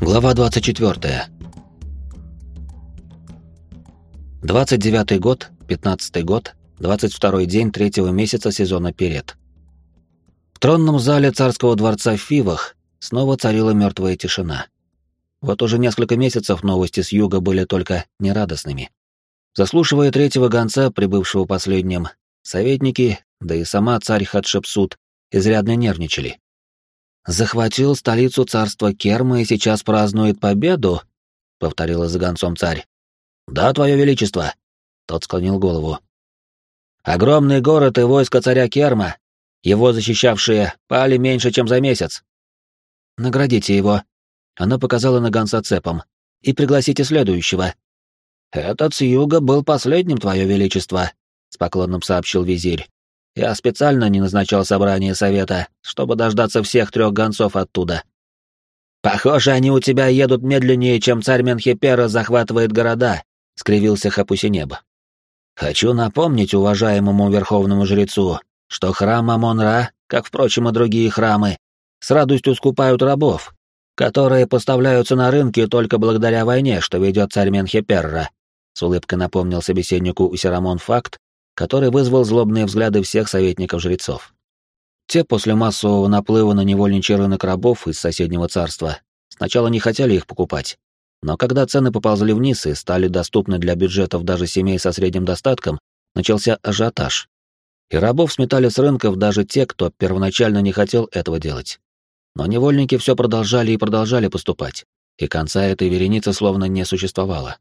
Глава 24. 29 год, 15 год, 22 день третьего месяца сезона Перед. В тронном зале царского дворца в Фивах снова царила мертвая тишина. Вот уже несколько месяцев новости с юга были только нерадостными. Заслушивая третьего гонца, прибывшего последним, советники, да и сама царь Хатшепсут, изрядно нервничали. «Захватил столицу царства Керма и сейчас празднует победу?» — повторила за гонцом царь. «Да, твое величество!» — тот склонил голову. «Огромный город и войско царя Керма, его защищавшие, пали меньше, чем за месяц. Наградите его». Она показала на гонца цепом. «И пригласите следующего». «Этот с юга был последним, твое величество», — с поклоном сообщил визирь. Я специально не назначал собрание совета, чтобы дождаться всех трех гонцов оттуда. Похоже, они у тебя едут медленнее, чем царь Менхипера захватывает города, скривился Хапусинеб. Хочу напомнить уважаемому верховному жрецу, что храм Амон-Ра, как, впрочем, и другие храмы, с радостью скупают рабов, которые поставляются на рынке только благодаря войне, что ведет царь Менхиперра. С улыбкой напомнил собеседнику Усерамон факт, который вызвал злобные взгляды всех советников-жрецов. Те после массового наплыва на невольничий рынок рабов из соседнего царства сначала не хотели их покупать, но когда цены поползли вниз и стали доступны для бюджетов даже семей со средним достатком, начался ажиотаж. И рабов сметали с рынков даже те, кто первоначально не хотел этого делать. Но невольники все продолжали и продолжали поступать, и конца этой вереницы словно не существовало.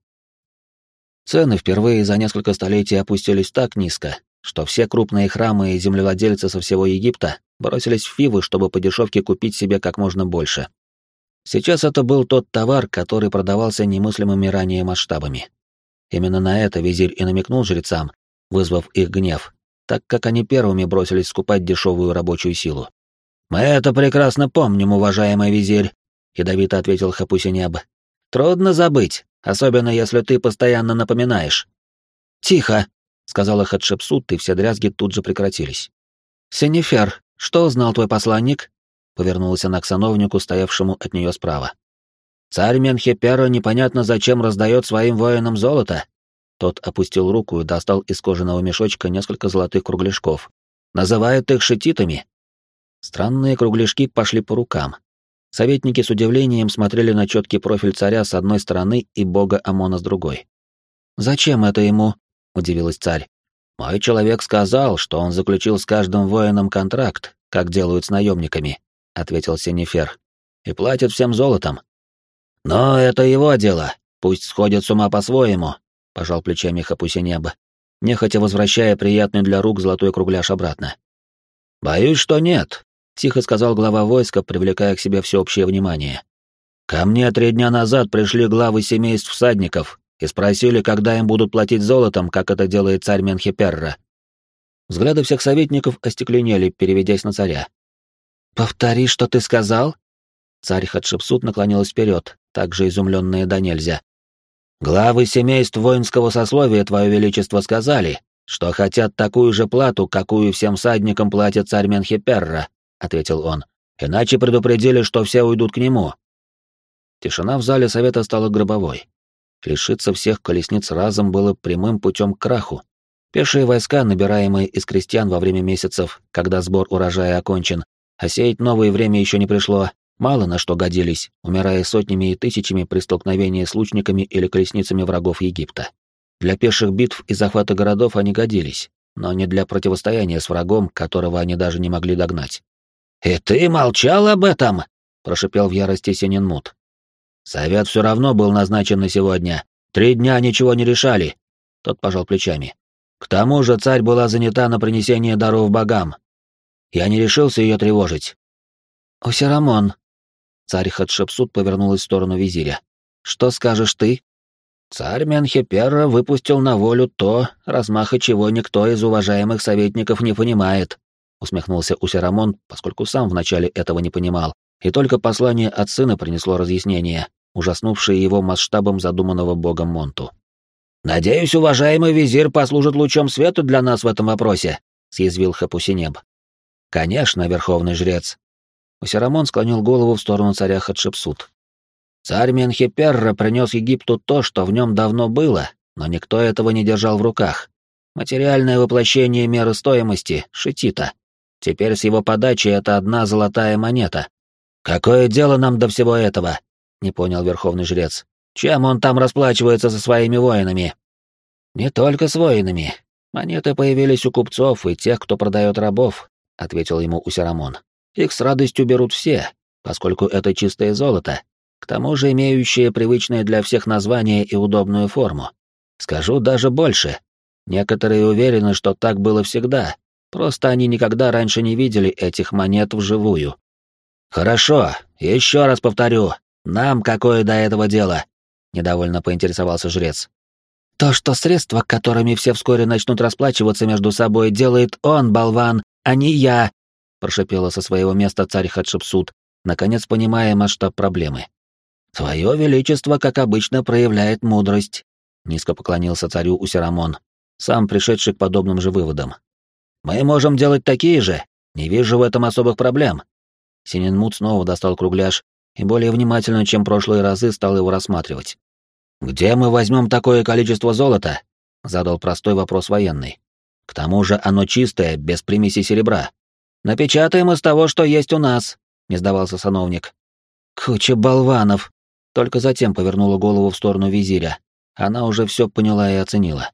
Цены впервые за несколько столетий опустились так низко, что все крупные храмы и землевладельцы со всего Египта бросились в Фивы, чтобы по дешевке купить себе как можно больше. Сейчас это был тот товар, который продавался немыслимыми ранее масштабами. Именно на это визирь и намекнул жрецам, вызвав их гнев, так как они первыми бросились скупать дешевую рабочую силу. «Мы это прекрасно помним, уважаемый визирь», — ядовито ответил Хапусинеб. «Трудно забыть, особенно если ты постоянно напоминаешь. Тихо, сказала Хатшепсут, и все дрязги тут же прекратились. Сенефер, что узнал твой посланник? Повернулась она к сановнику, стоявшему от нее справа. Царь Менхепера непонятно зачем раздает своим воинам золото. Тот опустил руку и достал из кожаного мешочка несколько золотых кругляшков. Называет их шетитами. Странные кругляшки пошли по рукам. Советники с удивлением смотрели на четкий профиль царя с одной стороны и бога Амона с другой. «Зачем это ему?» — удивилась царь. «Мой человек сказал, что он заключил с каждым воином контракт, как делают с наемниками», — ответил Синефер. «И платит всем золотом». «Но это его дело, пусть сходит с ума по-своему», — пожал плечами Хапусинеба, нехотя возвращая приятный для рук золотой кругляш обратно. «Боюсь, что нет тихо сказал глава войска, привлекая к себе всеобщее внимание. «Ко мне три дня назад пришли главы семейств всадников и спросили, когда им будут платить золотом, как это делает царь Менхиперра». Взгляды всех советников остекленели, переведясь на царя. «Повтори, что ты сказал?» Царь Хатшепсут наклонилась вперед, также изумленная до нельзя. «Главы семейств воинского сословия, Твое Величество, сказали, что хотят такую же плату, какую всем всадникам платит царь Менхиперра, — ответил он. «Иначе предупредили, что все уйдут к нему». Тишина в зале совета стала гробовой. Лишиться всех колесниц разом было прямым путем к краху. Пешие войска, набираемые из крестьян во время месяцев, когда сбор урожая окончен, а сеять новое время еще не пришло, мало на что годились, умирая сотнями и тысячами при столкновении с лучниками или колесницами врагов Египта. Для пеших битв и захвата городов они годились, но не для противостояния с врагом, которого они даже не могли догнать. «И ты молчал об этом?» — прошипел в ярости Сининмут. «Совет все равно был назначен на сегодня. Три дня ничего не решали». Тот пожал плечами. «К тому же царь была занята на принесение даров богам. Я не решился ее тревожить». «Усерамон», — царь Хатшепсут повернулась в сторону визиря. «Что скажешь ты?» Царь Менхеперра выпустил на волю то, размаха чего никто из уважаемых советников не понимает усмехнулся Усерамон, поскольку сам вначале этого не понимал, и только послание от сына принесло разъяснение, ужаснувшее его масштабом задуманного богом Монту. «Надеюсь, уважаемый визирь послужит лучом света для нас в этом вопросе», — съязвил Хапусинеб. «Конечно, верховный жрец». Усерамон склонил голову в сторону царя Хатшепсут. Царь Менхиперра принес Египту то, что в нем давно было, но никто этого не держал в руках. Материальное воплощение меры стоимости — шитита. Теперь с его подачи это одна золотая монета. Какое дело нам до всего этого? Не понял верховный жрец. Чем он там расплачивается со своими воинами? Не только с воинами. Монеты появились у купцов и тех, кто продает рабов, ответил ему Усерамон. Их с радостью берут все, поскольку это чистое золото, к тому же имеющее привычное для всех название и удобную форму. Скажу даже больше. Некоторые уверены, что так было всегда, просто они никогда раньше не видели этих монет вживую. Хорошо, еще раз повторю, нам какое до этого дело? Недовольно поинтересовался жрец. То, что средства, которыми все вскоре начнут расплачиваться между собой, делает он, болван, а не я, прошипела со своего места царь Хатшепсут, наконец понимая масштаб проблемы. «Твое величество, как обычно, проявляет мудрость», — низко поклонился царю Усерамон, сам пришедший к подобным же выводам. «Мы можем делать такие же. Не вижу в этом особых проблем». Сининмут снова достал кругляш и более внимательно, чем прошлые разы, стал его рассматривать. «Где мы возьмем такое количество золота?» — задал простой вопрос военный. «К тому же оно чистое, без примеси серебра». «Напечатаем из того, что есть у нас», — не сдавался сановник. «Куча болванов», только затем повернула голову в сторону визиря. Она уже все поняла и оценила.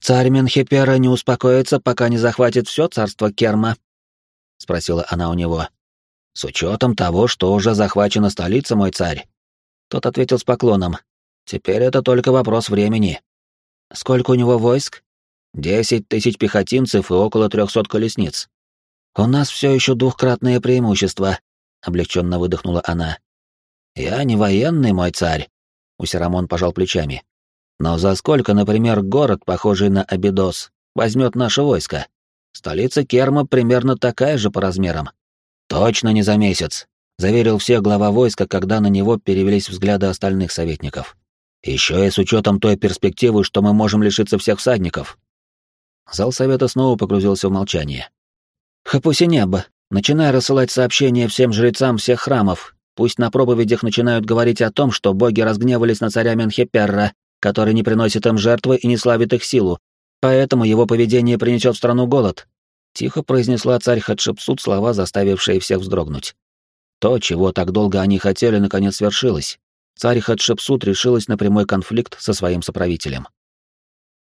«Царь Менхепера не успокоится, пока не захватит все царство Керма?» — спросила она у него. «С учетом того, что уже захвачена столица, мой царь». Тот ответил с поклоном. «Теперь это только вопрос времени». «Сколько у него войск?» «Десять тысяч пехотинцев и около трехсот колесниц». «У нас все еще двухкратное преимущество», — облегченно выдохнула она. «Я не военный, мой царь», — Усерамон пожал плечами. «Но за сколько, например, город, похожий на Абидос, возьмет наше войско? Столица Керма примерно такая же по размерам». «Точно не за месяц», — заверил всех глава войска, когда на него перевелись взгляды остальных советников. «Еще и с учетом той перспективы, что мы можем лишиться всех всадников». Зал совета снова погрузился в молчание. «Хапуси небо, начинай рассылать сообщения всем жрецам всех храмов Пусть на проповедях начинают говорить о том, что боги разгневались на царя Менхеперра, который не приносит им жертвы и не славит их силу, поэтому его поведение принесет в страну голод. Тихо произнесла царь Хатшепсут слова, заставившие всех вздрогнуть. То, чего так долго они хотели, наконец свершилось. Царь Хатшепсут решилась на прямой конфликт со своим соправителем.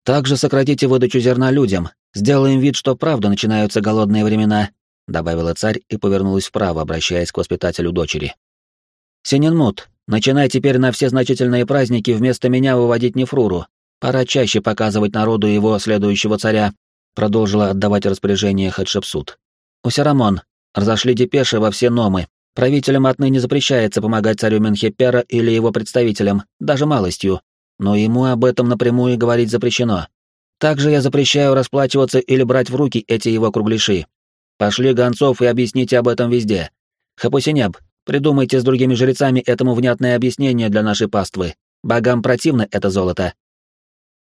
«Также сократите выдачу зерна людям, сделаем вид, что правда начинаются голодные времена», добавила царь и повернулась вправо, обращаясь к воспитателю дочери. Синенмут, начинай теперь на все значительные праздники вместо меня выводить Нефруру. Пора чаще показывать народу его следующего царя, продолжила отдавать распоряжение Хатшепсут. Усерамон, разошли депеши во все номы. Правителям отныне запрещается помогать царю Менхепера или его представителям, даже малостью, но ему об этом напрямую говорить запрещено. Также я запрещаю расплачиваться или брать в руки эти его кругляши. Пошли гонцов и объясните об этом везде. Хапусинеб, Придумайте с другими жрецами этому внятное объяснение для нашей паствы. Богам противно это золото.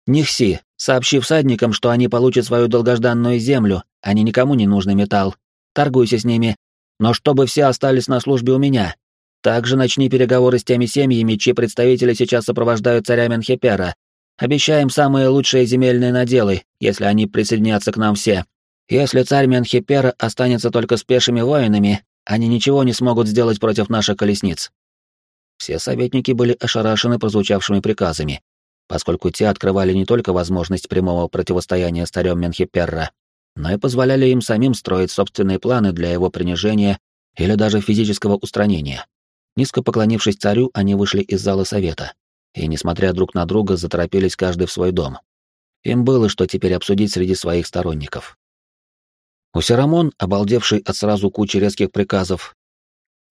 Нихси, сообщи всадникам, что они получат свою долгожданную землю, не никому не нужный металл. Торгуйся с ними. Но чтобы все остались на службе у меня. Также начни переговоры с теми семьями, чьи представители сейчас сопровождают царя Менхепера. Обещаем самые лучшие земельные наделы, если они присоединятся к нам все. Если царь Менхепера останется только с пешими воинами, они ничего не смогут сделать против наших колесниц. Все советники были ошарашены прозвучавшими приказами, поскольку те открывали не только возможность прямого противостояния с царем Менхиперра, но и позволяли им самим строить собственные планы для его принижения или даже физического устранения. Низко поклонившись царю, они вышли из зала совета и, несмотря друг на друга, заторопились каждый в свой дом. Им было что теперь обсудить среди своих сторонников. Усерамон, обалдевший от сразу кучи резких приказов,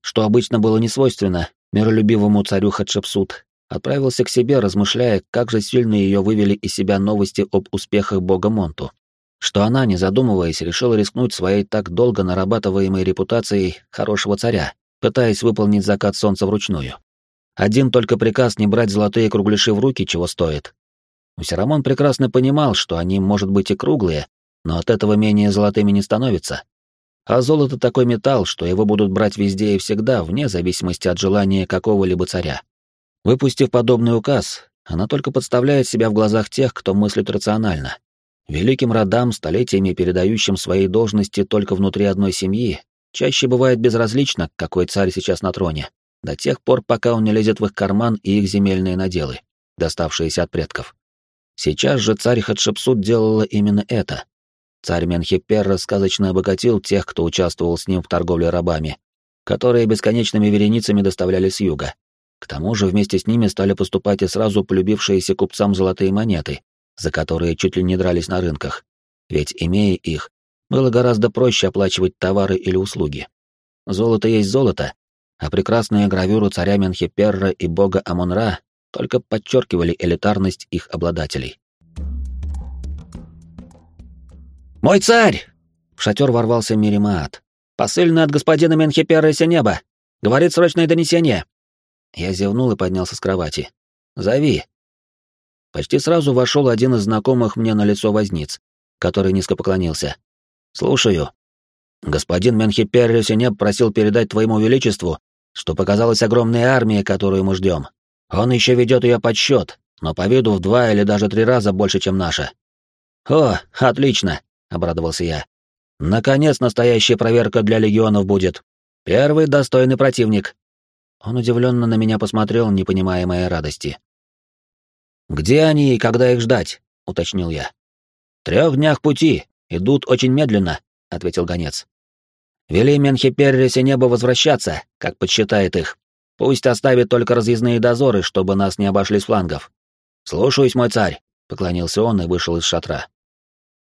что обычно было несвойственно миролюбивому царю Хатшепсут, отправился к себе, размышляя, как же сильно ее вывели из себя новости об успехах бога Монту, что она, не задумываясь, решила рискнуть своей так долго нарабатываемой репутацией хорошего царя, пытаясь выполнить закат солнца вручную. Один только приказ не брать золотые кругляши в руки чего стоит. Усерамон прекрасно понимал, что они, может быть, и круглые, но от этого менее золотыми не становятся. А золото такой металл, что его будут брать везде и всегда, вне зависимости от желания какого-либо царя. Выпустив подобный указ, она только подставляет себя в глазах тех, кто мыслит рационально. Великим родам, столетиями передающим свои должности только внутри одной семьи, чаще бывает безразлично, какой царь сейчас на троне, до тех пор, пока он не лезет в их карман и их земельные наделы, доставшиеся от предков. Сейчас же царь Хатшепсут делала именно это. Царь Менхиперра сказочно обогатил тех, кто участвовал с ним в торговле рабами, которые бесконечными вереницами доставляли с юга. К тому же вместе с ними стали поступать и сразу полюбившиеся купцам золотые монеты, за которые чуть ли не дрались на рынках. Ведь, имея их, было гораздо проще оплачивать товары или услуги. Золото есть золото, а прекрасные гравюры царя Менхиперра и бога Амонра только подчеркивали элитарность их обладателей. «Мой царь!» — в шатер ворвался Миримаат. «Посыльный от господина Менхипера Синеба! Говорит срочное донесение!» Я зевнул и поднялся с кровати. «Зови!» Почти сразу вошел один из знакомых мне на лицо возниц, который низко поклонился. «Слушаю. Господин Менхипер Синеб просил передать твоему величеству, что показалась огромная армия, которую мы ждем. Он еще ведет ее подсчет, но по виду в два или даже три раза больше, чем наша. «О, отлично!» — обрадовался я. «Наконец настоящая проверка для легионов будет. Первый достойный противник». Он удивленно на меня посмотрел, не понимая моей радости. «Где они и когда их ждать?» — уточнил я. «Трех днях пути. Идут очень медленно», — ответил гонец. «Вели Менхиперрисе небо возвращаться, как подсчитает их. Пусть оставит только разъездные дозоры, чтобы нас не обошли с флангов. Слушаюсь, мой царь, поклонился он и вышел из шатра.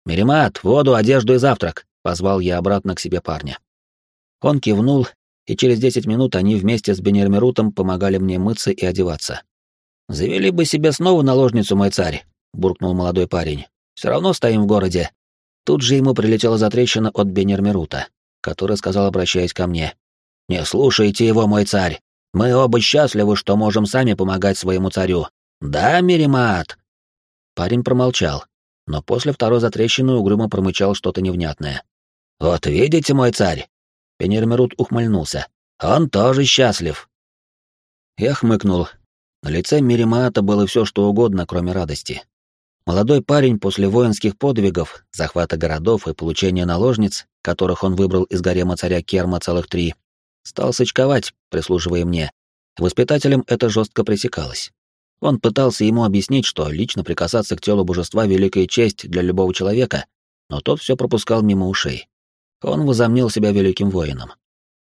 Меримат, воду, одежду и завтрак, позвал я обратно к себе парня. Он кивнул, и через десять минут они вместе с Бенермерутом помогали мне мыться и одеваться. Завели бы себе снова наложницу, мой царь, буркнул молодой парень. Все равно стоим в городе. Тут же ему прилетела затрещина от Бенермерута, который сказал, обращаясь ко мне: "Не слушайте его, мой царь. Мы оба счастливы, что можем сами помогать своему царю. Да, Миримат?» Парень промолчал, но после второй затрещины угрюмо промычал что-то невнятное. «Вот видите, мой царь?» Пенермерут ухмыльнулся. «Он тоже счастлив». Я хмыкнул. На лице Миримаата было все, что угодно, кроме радости. Молодой парень после воинских подвигов, захвата городов и получения наложниц, которых он выбрал из гарема царя Керма целых три, стал сочковать, прислуживая мне. Воспитателем это жестко пресекалось. Он пытался ему объяснить, что лично прикасаться к телу божества — великая честь для любого человека, но тот все пропускал мимо ушей. Он возомнил себя великим воином.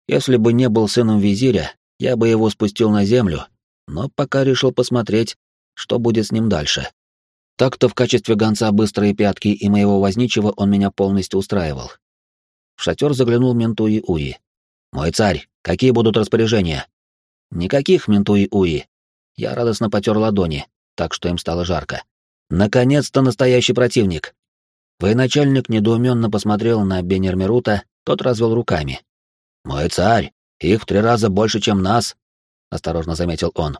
Если бы не был сыном визиря, я бы его спустил на землю, но пока решил посмотреть, что будет с ним дальше. Так-то в качестве гонца быстрые пятки и моего возничего он меня полностью устраивал. В шатер заглянул Ментуи Уи. «Мой царь, какие будут распоряжения?» «Никаких, Ментуи-Уи». Я радостно потер ладони, так что им стало жарко. «Наконец-то настоящий противник!» Военачальник недоуменно посмотрел на Бенермерута, тот развел руками. «Мой царь, их в три раза больше, чем нас», — осторожно заметил он.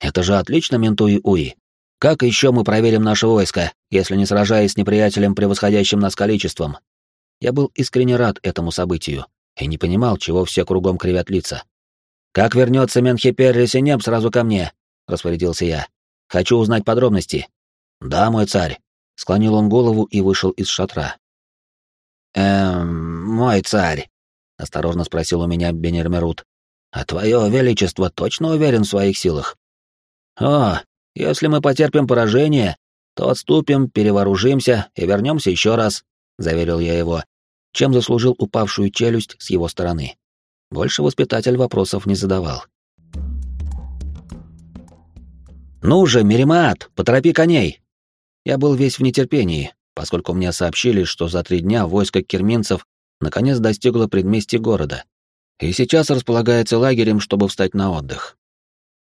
«Это же отлично, Ментуи-Уи. Как еще мы проверим наше войско, если не сражаясь с неприятелем, превосходящим нас количеством?» Я был искренне рад этому событию и не понимал, чего все кругом кривят лица. «Как вернется Менхиперри Синеп, сразу ко мне», — распорядился я. «Хочу узнать подробности». «Да, мой царь», — склонил он голову и вышел из шатра. «Эм, мой царь», — осторожно спросил у меня Бенермерут, «а твое величество точно уверен в своих силах?» «О, если мы потерпим поражение, то отступим, перевооружимся и вернемся еще раз», — заверил я его, чем заслужил упавшую челюсть с его стороны. Больше воспитатель вопросов не задавал. «Ну же, Меримат, поторопи коней!» Я был весь в нетерпении, поскольку мне сообщили, что за три дня войско керминцев наконец достигло предместья города, и сейчас располагается лагерем, чтобы встать на отдых.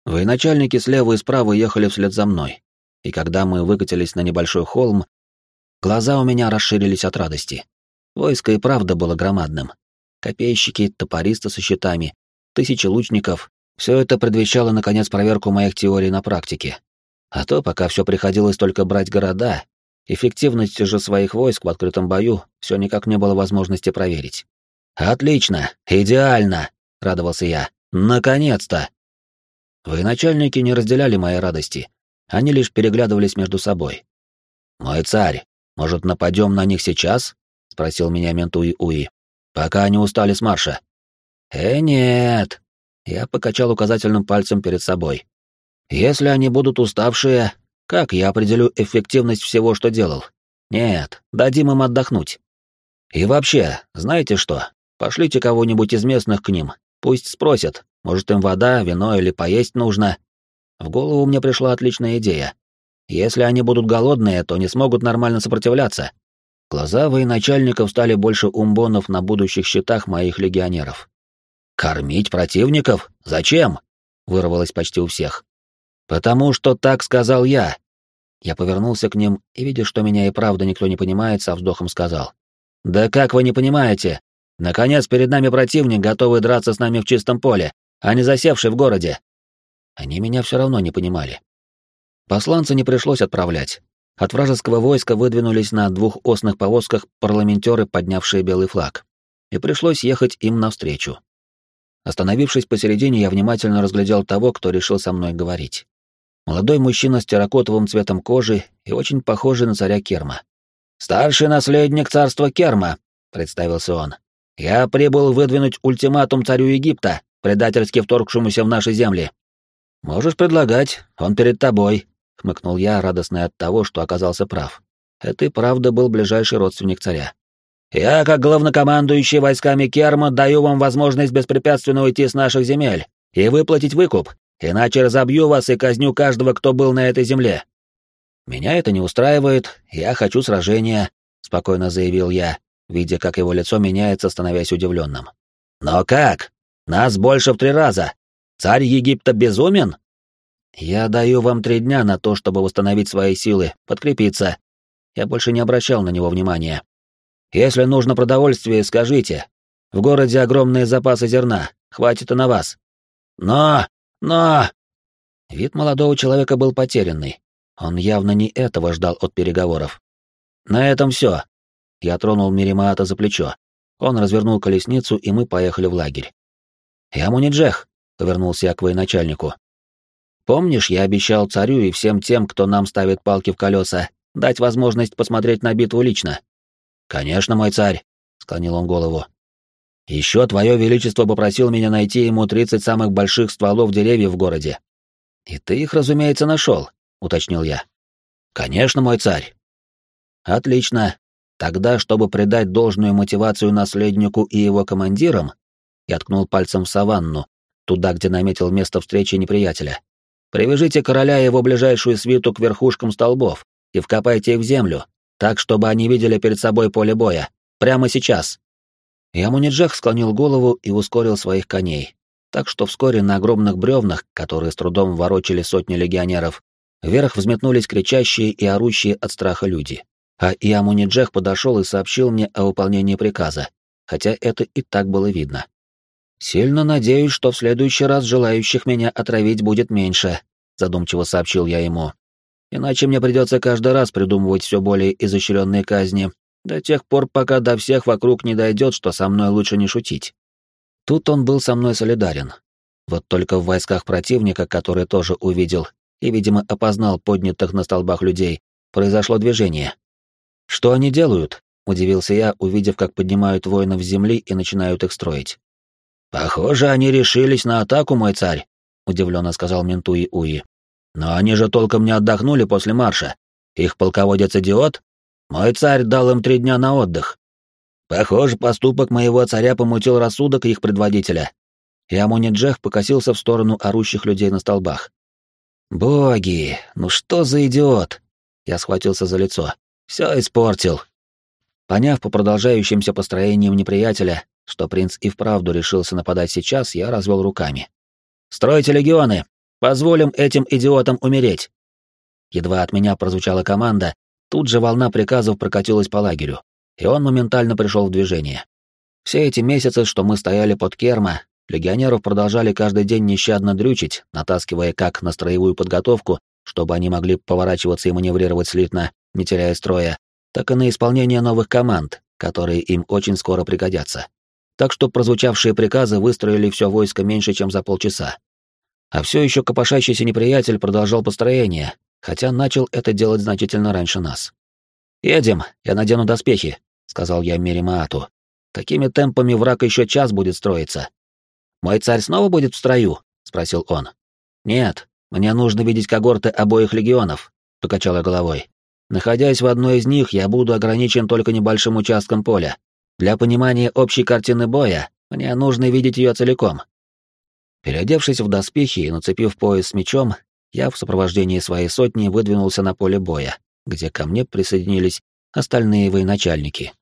Военачальники слева и справа ехали вслед за мной, и когда мы выкатились на небольшой холм, глаза у меня расширились от радости. Войско и правда было громадным. Копейщики, топористы со щитами, тысячи лучников — все это предвещало, наконец, проверку моих теорий на практике. А то, пока все приходилось только брать города, эффективность же своих войск в открытом бою все никак не было возможности проверить. Отлично, идеально, радовался я. Наконец-то. Военачальники не разделяли моей радости. Они лишь переглядывались между собой. «Мой царь, может, нападем на них сейчас?» — спросил меня Ментуи Уи. «Пока они устали с марша». «Э, нет!» — я покачал указательным пальцем перед собой. «Если они будут уставшие, как я определю эффективность всего, что делал? Нет, дадим им отдохнуть. И вообще, знаете что? Пошлите кого-нибудь из местных к ним, пусть спросят, может им вода, вино или поесть нужно. В голову мне пришла отличная идея. Если они будут голодные, то не смогут нормально сопротивляться. Глаза военачальников стали больше умбонов на будущих счетах моих легионеров. «Кормить противников? Зачем?» — вырвалось почти у всех. «Потому что так сказал я». Я повернулся к ним и, видя, что меня и правда никто не понимает, со вздохом сказал. «Да как вы не понимаете? Наконец, перед нами противник, готовый драться с нами в чистом поле, а не засевший в городе». Они меня все равно не понимали. Посланца не пришлось отправлять. От вражеского войска выдвинулись на двух осных повозках парламентеры, поднявшие белый флаг. И пришлось ехать им навстречу. Остановившись посередине, я внимательно разглядел того, кто решил со мной говорить. Молодой мужчина с терракотовым цветом кожи и очень похожий на царя Керма. «Старший наследник царства Керма», — представился он. «Я прибыл выдвинуть ультиматум царю Египта, предательски вторгшемуся в наши земли». «Можешь предлагать, он перед тобой», — хмыкнул я, радостный от того, что оказался прав. Это и правда был ближайший родственник царя. «Я, как главнокомандующий войсками Керма, даю вам возможность беспрепятственно уйти с наших земель и выплатить выкуп, иначе разобью вас и казню каждого, кто был на этой земле». «Меня это не устраивает, я хочу сражения», — спокойно заявил я, видя, как его лицо меняется, становясь удивленным. «Но как? Нас больше в три раза. Царь Египта безумен?» «Я даю вам три дня на то, чтобы восстановить свои силы, подкрепиться». Я больше не обращал на него внимания. «Если нужно продовольствие, скажите. В городе огромные запасы зерна, хватит и на вас». «Но! Но!» Вид молодого человека был потерянный. Он явно не этого ждал от переговоров. «На этом все. Я тронул Миримаата за плечо. Он развернул колесницу, и мы поехали в лагерь. «Я Муниджех», — повернулся я к военачальнику. «Помнишь, я обещал царю и всем тем, кто нам ставит палки в колеса, дать возможность посмотреть на битву лично?» «Конечно, мой царь», — склонил он голову. «Еще твое величество попросил меня найти ему тридцать самых больших стволов деревьев в городе». «И ты их, разумеется, нашел», — уточнил я. «Конечно, мой царь». «Отлично. Тогда, чтобы придать должную мотивацию наследнику и его командирам, я ткнул пальцем в саванну, туда, где наметил место встречи неприятеля. Привяжите короля и его ближайшую свиту к верхушкам столбов и вкопайте их в землю, так, чтобы они видели перед собой поле боя. Прямо сейчас. Ямуниджах склонил голову и ускорил своих коней, так что вскоре на огромных бревнах, которые с трудом ворочали сотни легионеров, вверх взметнулись кричащие и орущие от страха люди. А Иамуниджех подошел и сообщил мне о выполнении приказа, хотя это и так было видно. «Сильно надеюсь, что в следующий раз желающих меня отравить будет меньше», — задумчиво сообщил я ему. «Иначе мне придется каждый раз придумывать все более изощренные казни, до тех пор, пока до всех вокруг не дойдет, что со мной лучше не шутить». Тут он был со мной солидарен. Вот только в войсках противника, который тоже увидел и, видимо, опознал поднятых на столбах людей, произошло движение. «Что они делают?» — удивился я, увидев, как поднимают воинов с земли и начинают их строить. «Похоже, они решились на атаку, мой царь», — удивленно сказал Ментуи Уи. «Но они же толком не отдохнули после марша. Их полководец идиот? Мой царь дал им три дня на отдых. Похоже, поступок моего царя помутил рассудок их предводителя». И Амуниджех покосился в сторону орущих людей на столбах. «Боги, ну что за идиот?» Я схватился за лицо. Все испортил. Поняв по продолжающимся построениям неприятеля, что принц и вправду решился нападать сейчас, я развел руками. «Стройте легионы! Позволим этим идиотам умереть!» Едва от меня прозвучала команда, тут же волна приказов прокатилась по лагерю, и он моментально пришел в движение. Все эти месяцы, что мы стояли под Керма, легионеров продолжали каждый день нещадно дрючить, натаскивая как на строевую подготовку, чтобы они могли поворачиваться и маневрировать слитно, не теряя строя, так и на исполнение новых команд, которые им очень скоро пригодятся. так что прозвучавшие приказы выстроили все войско меньше, чем за полчаса. А все еще копошащийся неприятель продолжал построение, хотя начал это делать значительно раньше нас. «Едем, я надену доспехи», — сказал я Меримаату. «Такими темпами враг еще час будет строиться». «Мой царь снова будет в строю?» — спросил он. «Нет, мне нужно видеть когорты обоих легионов», — покачал я головой. «Находясь в одной из них, я буду ограничен только небольшим участком поля. Для понимания общей картины боя мне нужно видеть ее целиком». Переодевшись в доспехи и нацепив пояс с мечом, я в сопровождении своей сотни выдвинулся на поле боя, где ко мне присоединились остальные военачальники.